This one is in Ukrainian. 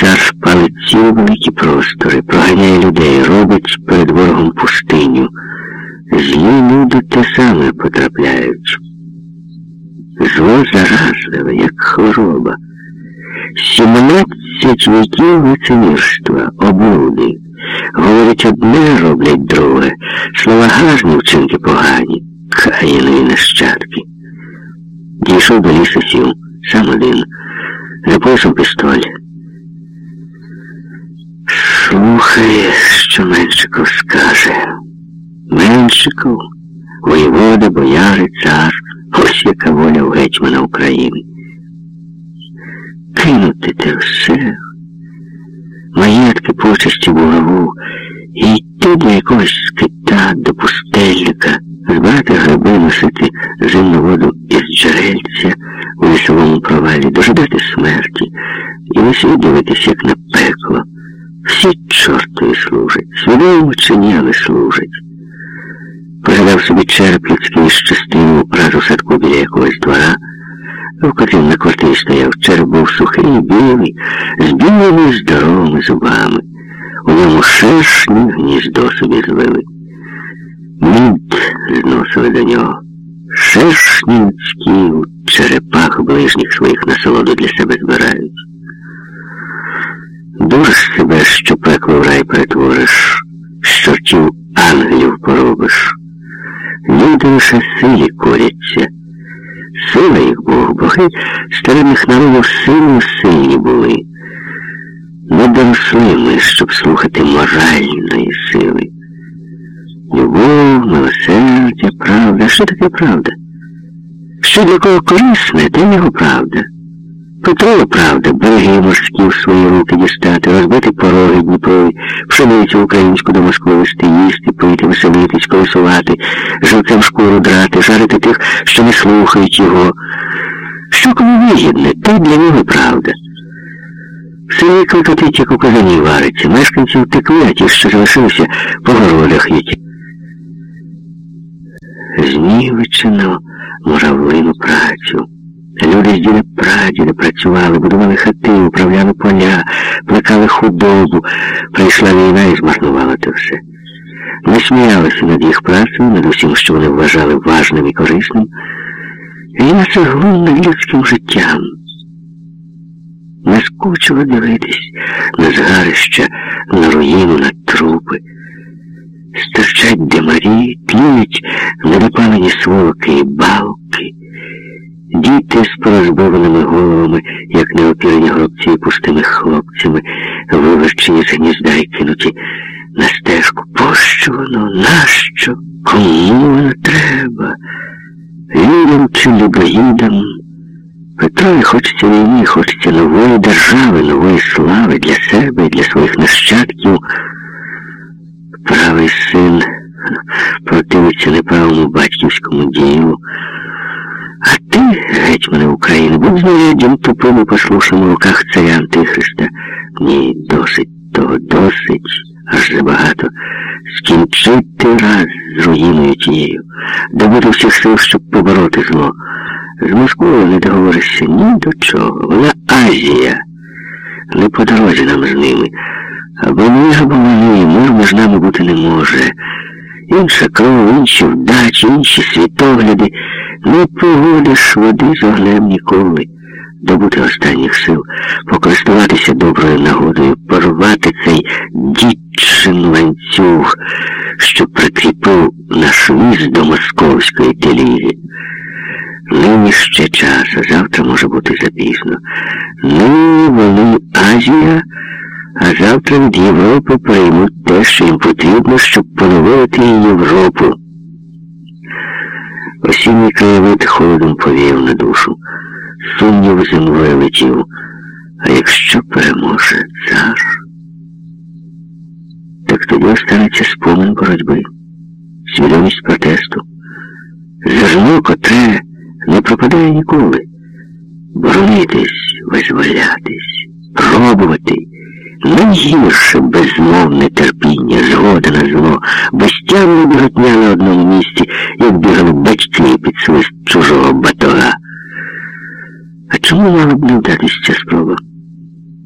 Цар палить ці великі простори, проганяє людей, робить перед ворогом пустиню. Злі люди те саме потрапляють. Зло заразливе, як хвороба. Сімнадцять віків лицемірства, облуди. Говорять одне, роблять друге. Слова гарні, вчинки погані, каїнові нащадки. Дійшов до лісу сів, сам один, за поясом пістоль. Слухай, що Меншиков скаже. Меншиков, воєвода, бояри, цар, ось яка воля у гетьмана України. Кинути те все, маєтки почесті булаву, і йти до якогось скита, до пустельника, збирати гриби, носити зимну воду із джерельця у провалі, дожидати смерті і висвідуватись, як на пекло. Всі чортові служать, свідомо чи ні, але служать. Пожадав собі череп людський з частину раз у садку біля якогось двора, в котрім на квартирі стояв череп був сухий, білий, з білими здоровими зубами. У ньому шершні гніздо собі звели. Мід зносили до нього. Шершні людські у черепах ближніх своїх насолоду для себе збирають. Дуриш себе, що пекло в рай перетвориш, що чортів ангелів поробиш. Люди лише силі коряться. Сила їх Бог, боги старинних народів сильно сильні були. Не доросли ми, щоб слухати моральної сили. Любов, милосердя, правда. Що таке правда? Що для кого корисне, те його правда. Петрова правда, береги морські в свої руки дістати, розбити пороги Дніпрові, пшеницю українську до Москви вести, їсти, пити, веселитись, колесувати, живцем шкуру драти, жарити тих, що не слухають його. Що кому вигідне, те для нього правда. В селі кликотить, як у казані вариться, мешканці втекли, а ті, що залишилися, по городах їдь. Знівечено муравлину працю. Люди з діда прадіда працювали, будували хати, управляли поля, плекали худобу. Прийшла війна і змарнувала те все. Ми сміялися над їх працею, над усім, що вони вважали важним і корисним. Це глум над людським життям. Не дивитись на згарища, на руїну, на трупи. Стирчать демарі, тліють недопалені сволки і балки. Діти з порозбиваними головами, як неопірені гробці пустими хлопцями, виверчені з гнізда і кинуті на стежку. Пощо воно? Нащо? Кому воно треба? Людям чи людоїдам? Петрові хочеться війни, хочеться нової держави, нової слави для себе і для своїх противиться неправому батьківському ділу. А ти, гетьмане України, будь знаряддям тупим і послушним у руках царя Антихриста. Ні, досить того, досить, аж забагато. Скінчити раз з руїною тією, добути всіх сил, щоб побороти зло. З Москвою не договоришся ні до чого. Вона Азія. Не по дорозі нам з ними. Або ми, або вони, мир між нами бути не може. Інша кров, інші вдачі, інші світогляди. Не погодиш води з огнем ніколи. Добути останніх сил, покористуватися доброю нагодою, порвати цей дітчин ланцюг, що прикріпив наш віз до московської теліги. Нині ще час, а завтра може бути запізно. Нині вони Азія, а завтра від Європи приймуть те, що їм потрібно, щоб поновити Європу. Осінній краєвид холодом повіяв на душу. Сумнів землею летів. А якщо переможе цар, так тоді останеться спомин боротьби, свідомість протесту, зерно, котре не пропадає ніколи. Боронитись, визволятись, пробувати. Найгірше безмовне терпіння, згода на зло, безтямно біготня на одному місці, як бігали батьки під свист чужого батога. А чому мала б не вдатися спроба?